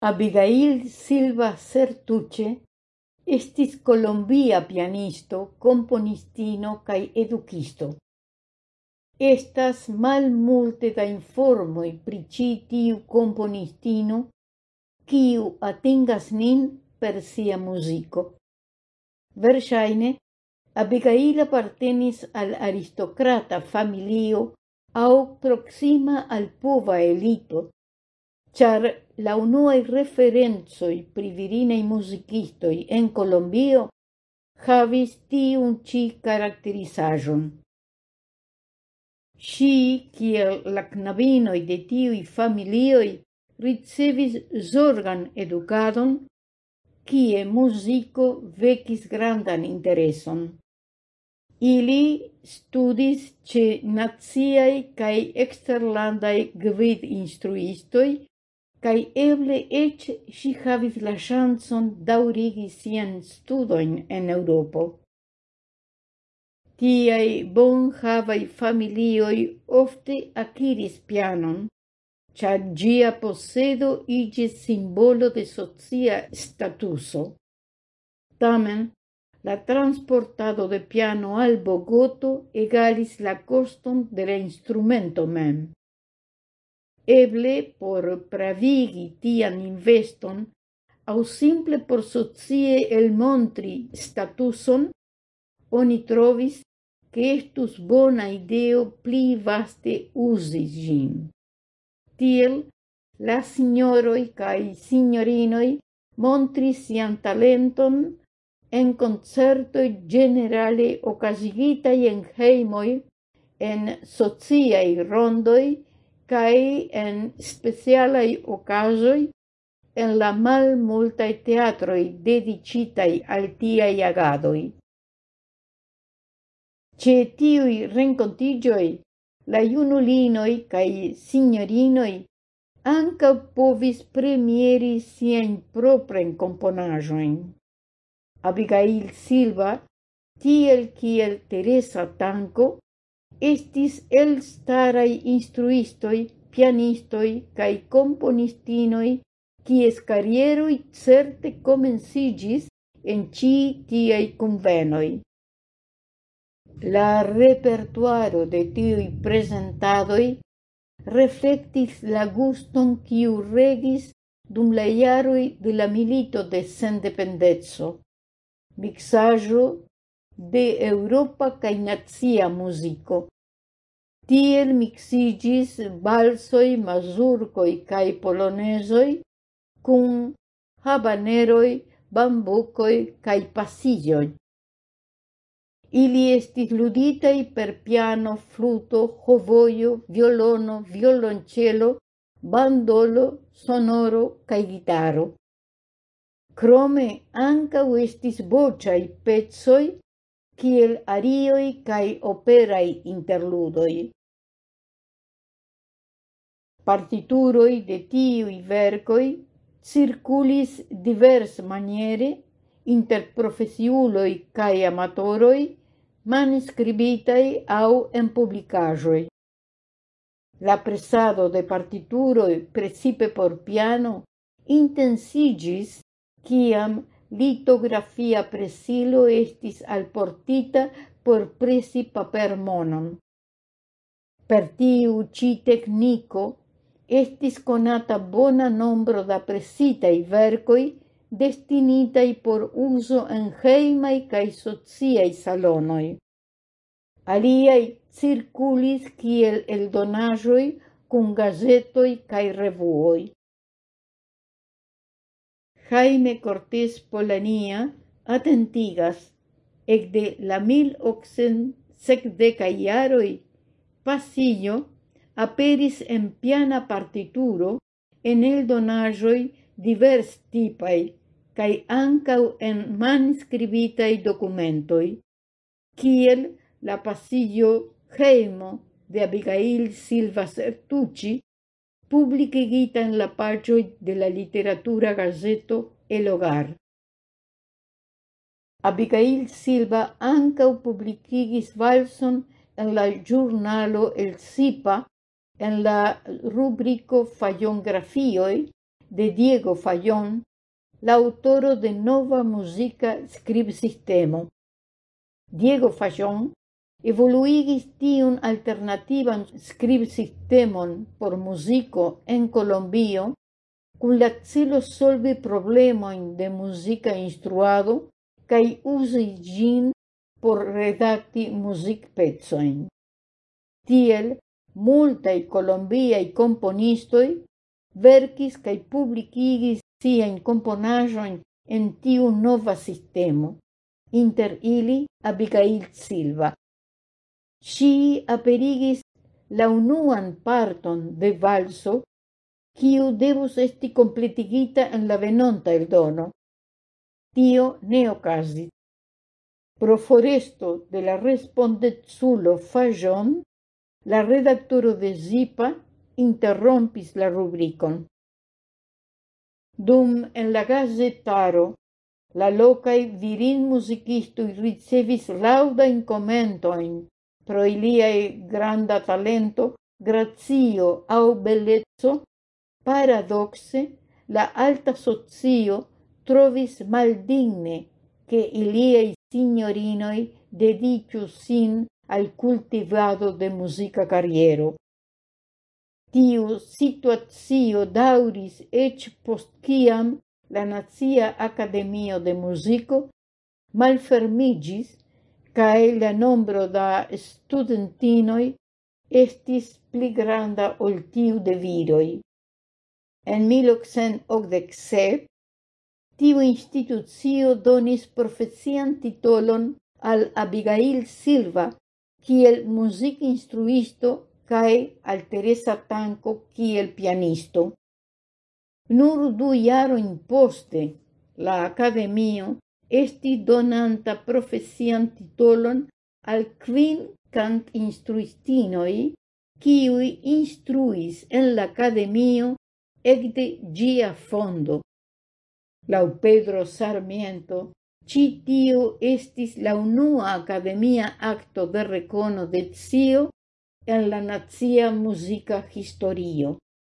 Abigail Silva Sertuche estis colombia pianisto, componistino cae eduquisto. Estas malmulte da informoj pri ĉi componistino quiu atingas nin per sia musico. Versaine, Abigail appartenis al aristocrata familio au proxima al pova elito, char la unuaj referencoj pri virinaj muzikistoj en Colombio havis tiun chi caracterizajon Si, kiel la knabinoi de tiui familioi, ricevis zorgan educadon, kie muziko vekis grandan intereson. Ili studis ce naziai cae exterlandai gvid instruistoi Kai eble ec si havis la chanson daurigi sian studoin en Europo. Tiai bon havai familioi ofte aciris pianon, cia gia possedo ige simbolo de socia statuso. Tamen, la transportado de piano al Bogoto egalis la coston de la instrumento mem eble por pravigi tian investon, au simple por socie elmontri statuson, oni trovis che estus bona ideo pli vaste usi gin. Tiel, la signoroi cae signorinoi montris sian talenton en concertoi generale ocasigitai en heimoi, en sociai rondoi, cae en specialai ocasoi en la mal multae teatroi dedicitai al tiai agadoi. Ce tiui rencontigioi, la iunulinoi cae signorinoi anca povis premieri sien propren componajoin. Abigail Silva, tiel kiel Teresa Tanco, estis elstarai instruistoi, pianistoi cae componistinoi, quies carieroi certe comencigis en ci tiei convenoi. La repertuaro de tiui presentadoi reflectis la guston quiu regis dum la iaroi de la milito de sendependezzo. Mixajo de Europa cae nazia musico. Tiel mixigis balsoi, mazurcoi cae polonesoi cum habaneroi, bambucoi cae pasilloi. Ili estis luditei per piano, fluto, hovojo, violono, violoncello, bandolo, sonoro cae gitaro. Crome anca estis bociai pezoi kiel arioi kai operai interludoi. Partituroi de tiui vercoi circulis divers maniere inter profesiuloi kai amatoroi manuscribitai au en publicajoi. La presado de partituroi precipe por piano intensigis kiam litografia presilo estis alportita por presi papermonon. Per tiu ci tecnico estis conata bona nombro da presitai vercoi destinitai por uso en heimai cae sociai salonoi. Aliai circulis kiel eldonajoi cum gazetoi cae revuoi. Jaime Cortés Polania atentigas ecde la mil oxen secdeca iaroi pasillo aperis en piana partituro en el donajoi divers tipai cae ancau en manuscribitai documentoi, kiel la pasillo Heimo de Abigail Silva Sertucci publikigita en la paĝoj de la literatura gazeto El Hogar. Abigail Silva ankaŭ publikigis valson en la ĵurnalo El Cipa en la rubriko Fallongrafioj de Diego Fallon, la aŭtoro de nova muzika skribsistemo. Diego Fallon evoluigis tiun alternativan skribsistemon por musico en Colombio cun la celo solvi problemoin de musica instruado cae usi gin por redakti muzikpecojn. Tiel, multae colombiae componistoi verkis kaj sia in componajoin en tiu nova sistemo, inter ili Abigail Silva si aperigis la unuan parton de valso, kiu devus esti completigita en la venonta eldono. Tio ne ocasit. Pro foresto de la respondeculo Fajon, la redactoro de Zipa interrompis la rubricon. Dum en la gazetaro la locai virin musicistui ricevis laudain commentoin pro iliae granda talento, grazio au bellezzo, paradoxe, la alta sozio trovis maldigne che iliei signorinoi dediciu sin al cultivado de musica carriero. Tiu situazio dauris ec post ciam la Nazia Academio de Musico malfermigis cae la nombro da studentinoi estis pli granda ol tiu de viroi. En 1887, tiu institucio donis profecian titolon al Abigail Silva kiel muzikinstruisto cae al Teresa Tanco kiel pianisto. Nur du jaroin poste la Academio esti donanta profesian titolon al quin cant instruistinoi, kiui instruis en la academio ecte gia fondo. Lau Pedro Sarmiento, ci tio estis la unua academia acto de recono de Zio en la nazia musica historio.